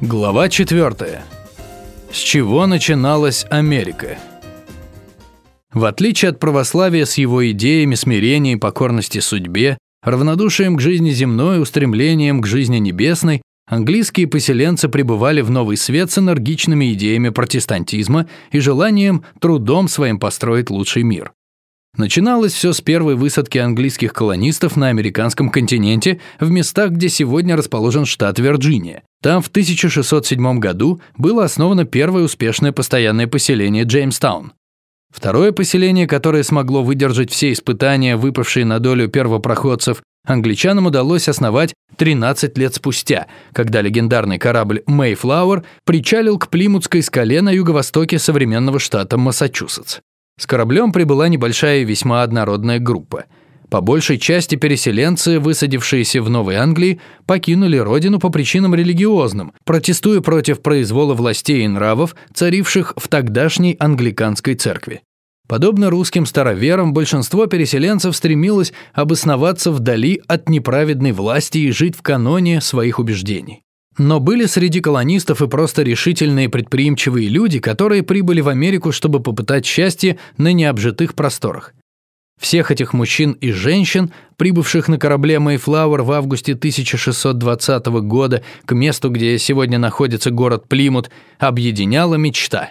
Глава 4. С чего начиналась Америка? В отличие от православия с его идеями смирения и покорности судьбе, равнодушием к жизни земной, устремлением к жизни небесной, английские поселенцы пребывали в Новый Свет с энергичными идеями протестантизма и желанием трудом своим построить лучший мир. Начиналось все с первой высадки английских колонистов на американском континенте в местах, где сегодня расположен штат Вирджиния. Там в 1607 году было основано первое успешное постоянное поселение Джеймстаун. Второе поселение, которое смогло выдержать все испытания, выпавшие на долю первопроходцев, англичанам удалось основать 13 лет спустя, когда легендарный корабль «Мэйфлауэр» причалил к Плимутской скале на юго-востоке современного штата Массачусетс. С кораблем прибыла небольшая и весьма однородная группа. По большей части переселенцы, высадившиеся в Новой Англии, покинули родину по причинам религиозным, протестуя против произвола властей и нравов, царивших в тогдашней англиканской церкви. Подобно русским староверам, большинство переселенцев стремилось обосноваться вдали от неправедной власти и жить в каноне своих убеждений. Но были среди колонистов и просто решительные предприимчивые люди, которые прибыли в Америку, чтобы попытать счастье на необжитых просторах. Всех этих мужчин и женщин, прибывших на корабле Мэйфлауэр в августе 1620 года к месту, где сегодня находится город Плимут, объединяла мечта.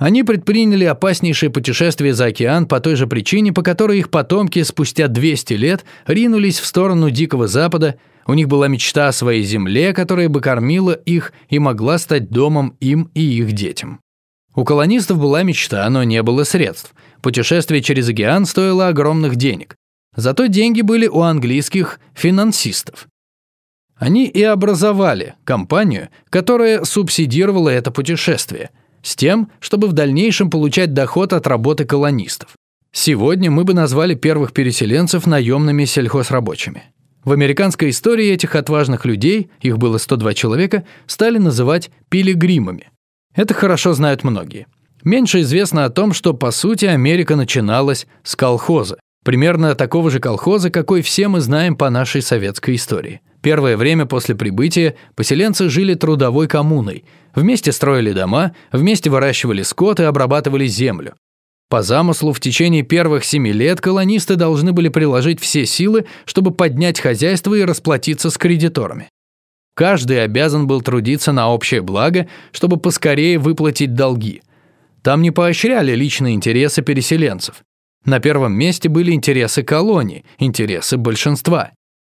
Они предприняли опаснейшее путешествие за океан по той же причине, по которой их потомки спустя 200 лет ринулись в сторону Дикого Запада – у них была мечта о своей земле, которая бы кормила их и могла стать домом им и их детям. У колонистов была мечта, но не было средств. Путешествие через океан стоило огромных денег. Зато деньги были у английских финансистов. Они и образовали компанию, которая субсидировала это путешествие, с тем, чтобы в дальнейшем получать доход от работы колонистов. Сегодня мы бы назвали первых переселенцев наемными сельхозрабочими. В американской истории этих отважных людей, их было 102 человека, стали называть пилигримами. Это хорошо знают многие. Меньше известно о том, что по сути Америка начиналась с колхоза. Примерно такого же колхоза, какой все мы знаем по нашей советской истории. Первое время после прибытия поселенцы жили трудовой коммуной. Вместе строили дома, вместе выращивали скот и обрабатывали землю. По замыслу, в течение первых семи лет колонисты должны были приложить все силы, чтобы поднять хозяйство и расплатиться с кредиторами. Каждый обязан был трудиться на общее благо, чтобы поскорее выплатить долги. Там не поощряли личные интересы переселенцев. На первом месте были интересы колонии, интересы большинства.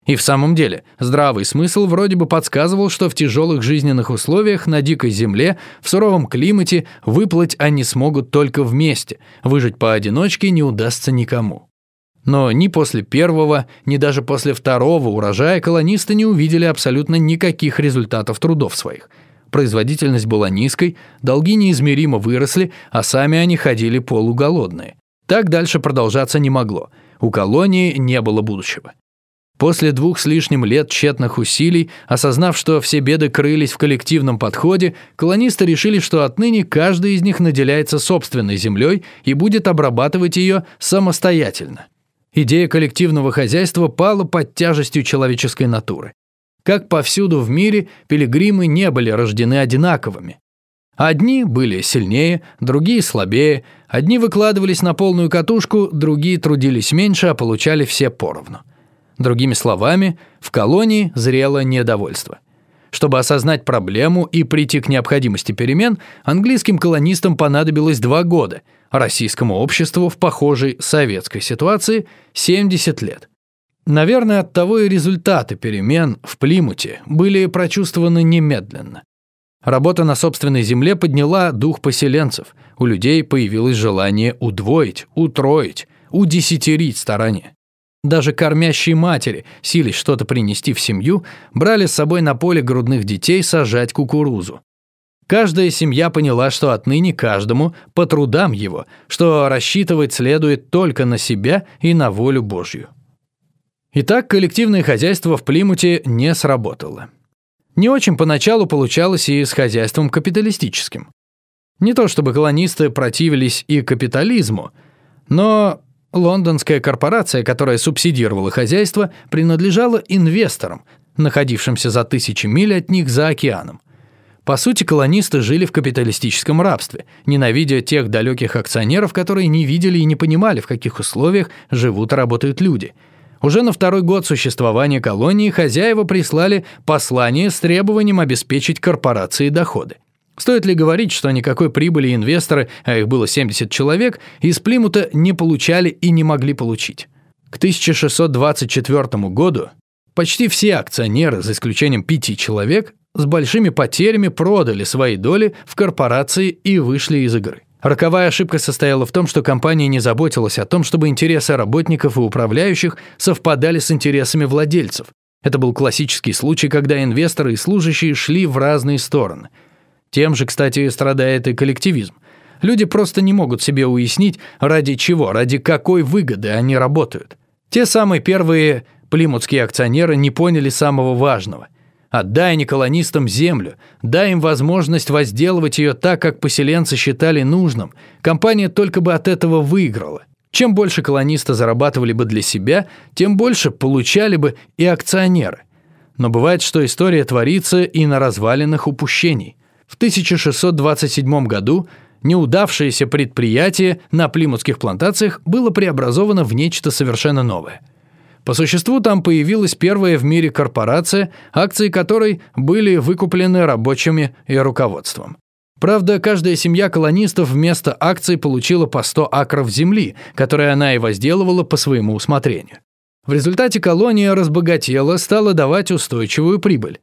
И в самом деле, здравый смысл вроде бы подсказывал, что в тяжелых жизненных условиях на дикой земле, в суровом климате, выплыть они смогут только вместе, выжить поодиночке не удастся никому. Но ни после первого, ни даже после второго урожая колонисты не увидели абсолютно никаких результатов трудов своих. Производительность была низкой, долги неизмеримо выросли, а сами они ходили полуголодные. Так дальше продолжаться не могло. У колонии не было будущего. После двух с лишним лет тщетных усилий, осознав, что все беды крылись в коллективном подходе, колонисты решили, что отныне каждый из них наделяется собственной землей и будет обрабатывать ее самостоятельно. Идея коллективного хозяйства пала под тяжестью человеческой натуры. Как повсюду в мире, пилигримы не были рождены одинаковыми. Одни были сильнее, другие слабее, одни выкладывались на полную катушку, другие трудились меньше, а получали все поровну. Другими словами, в колонии зрело недовольство. Чтобы осознать проблему и прийти к необходимости перемен, английским колонистам понадобилось два года, российскому обществу в похожей советской ситуации – 70 лет. Наверное, от того и результаты перемен в Плимуте были прочувствованы немедленно. Работа на собственной земле подняла дух поселенцев, у людей появилось желание удвоить, утроить, удесятерить старания. Даже кормящие матери, сились что-то принести в семью, брали с собой на поле грудных детей сажать кукурузу. Каждая семья поняла, что отныне каждому по трудам его, что рассчитывать следует только на себя и на волю Божью. Итак, коллективное хозяйство в Плимуте не сработало. Не очень поначалу получалось и с хозяйством капиталистическим. Не то чтобы колонисты противились и капитализму, но Лондонская корпорация, которая субсидировала хозяйство, принадлежала инвесторам, находившимся за тысячи миль от них за океаном. По сути, колонисты жили в капиталистическом рабстве, ненавидя тех далеких акционеров, которые не видели и не понимали, в каких условиях живут и работают люди. Уже на второй год существования колонии хозяева прислали послание с требованием обеспечить корпорации доходы. Стоит ли говорить, что никакой прибыли инвесторы, а их было 70 человек, из Плимута не получали и не могли получить? К 1624 году почти все акционеры, за исключением пяти человек, с большими потерями продали свои доли в корпорации и вышли из игры. Роковая ошибка состояла в том, что компания не заботилась о том, чтобы интересы работников и управляющих совпадали с интересами владельцев. Это был классический случай, когда инвесторы и служащие шли в разные стороны. Тем же, кстати, страдает и коллективизм. Люди просто не могут себе уяснить, ради чего, ради какой выгоды они работают. Те самые первые плимутские акционеры не поняли самого важного – Отдай неколонистам землю, дай им возможность возделывать ее так, как поселенцы считали нужным. Компания только бы от этого выиграла. Чем больше колонисты зарабатывали бы для себя, тем больше получали бы и акционеры. Но бывает, что история творится и на развалинах упущений. В 1627 году неудавшееся предприятие на плимутских плантациях было преобразовано в нечто совершенно новое – по существу там появилась первая в мире корпорация, акции которой были выкуплены рабочими и руководством. Правда, каждая семья колонистов вместо акций получила по 100 акров земли, которые она и возделывала по своему усмотрению. В результате колония разбогатела, стала давать устойчивую прибыль.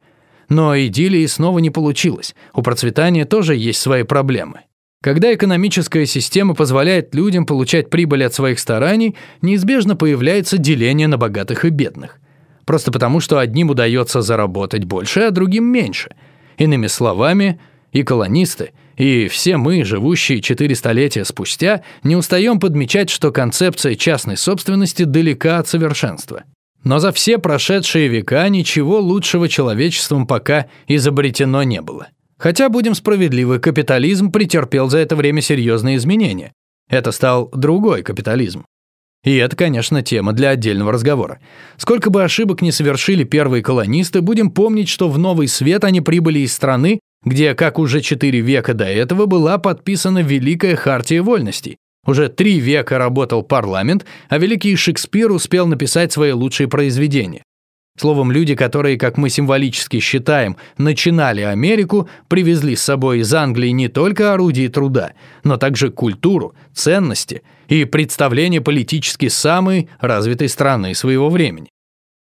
Но идиллии снова не получилось. У процветания тоже есть свои проблемы. Когда экономическая система позволяет людям получать прибыль от своих стараний, неизбежно появляется деление на богатых и бедных. Просто потому, что одним удается заработать больше, а другим меньше. Иными словами, и колонисты, и все мы, живущие четыре столетия спустя, не устаем подмечать, что концепция частной собственности далека от совершенства. Но за все прошедшие века ничего лучшего человечеством пока изобретено не было. Хотя, будем справедливы, капитализм претерпел за это время серьезные изменения. Это стал другой капитализм. И это, конечно, тема для отдельного разговора. Сколько бы ошибок не совершили первые колонисты, будем помнить, что в Новый Свет они прибыли из страны, где, как уже четыре века до этого, была подписана Великая Хартия Вольностей. Уже три века работал парламент, а великий Шекспир успел написать свои лучшие произведения. Словом, люди, которые, как мы символически считаем, начинали Америку, привезли с собой из Англии не только орудия труда, но также культуру, ценности и представление политически самой развитой страны своего времени.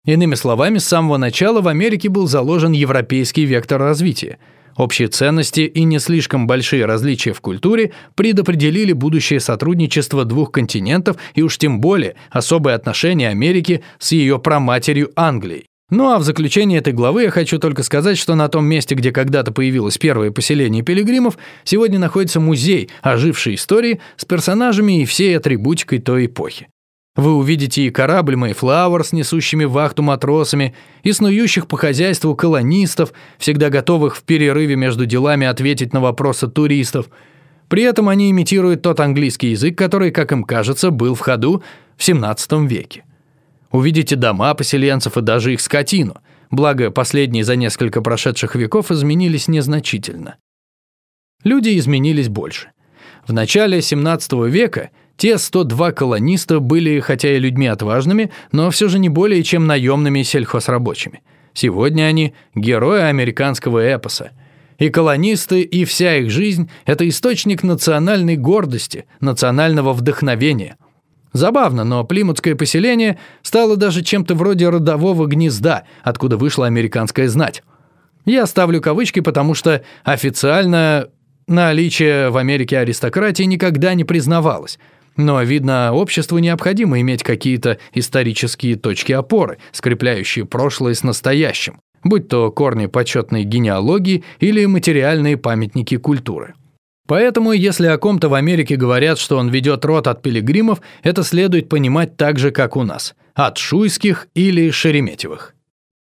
Иными словами, с самого начала в Америке был заложен европейский вектор развития – Общие ценности и не слишком большие различия в культуре предопределили будущее сотрудничество двух континентов и уж тем более особое отношение Америки с ее проматерью Англией. Ну а в заключение этой главы я хочу только сказать, что на том месте, где когда-то появилось первое поселение пилигримов, сегодня находится музей ожившей истории с персонажами и всей атрибутикой той эпохи. Вы увидите и корабль Мэйфлауэр с несущими вахту матросами, и снующих по хозяйству колонистов, всегда готовых в перерыве между делами ответить на вопросы туристов. При этом они имитируют тот английский язык, который, как им кажется, был в ходу в 17 веке. Увидите дома поселенцев и даже их скотину, благо последние за несколько прошедших веков изменились незначительно. Люди изменились больше. В начале 17 века – те 102 колониста были, хотя и людьми отважными, но все же не более чем наемными сельхозрабочими. Сегодня они – герои американского эпоса. И колонисты, и вся их жизнь – это источник национальной гордости, национального вдохновения. Забавно, но плимутское поселение стало даже чем-то вроде родового гнезда, откуда вышла американская знать. Я ставлю кавычки, потому что официально наличие в Америке аристократии никогда не признавалось – но, видно, обществу необходимо иметь какие-то исторические точки опоры, скрепляющие прошлое с настоящим, будь то корни почетной генеалогии или материальные памятники культуры. Поэтому, если о ком-то в Америке говорят, что он ведет род от пилигримов, это следует понимать так же, как у нас – от шуйских или шереметьевых.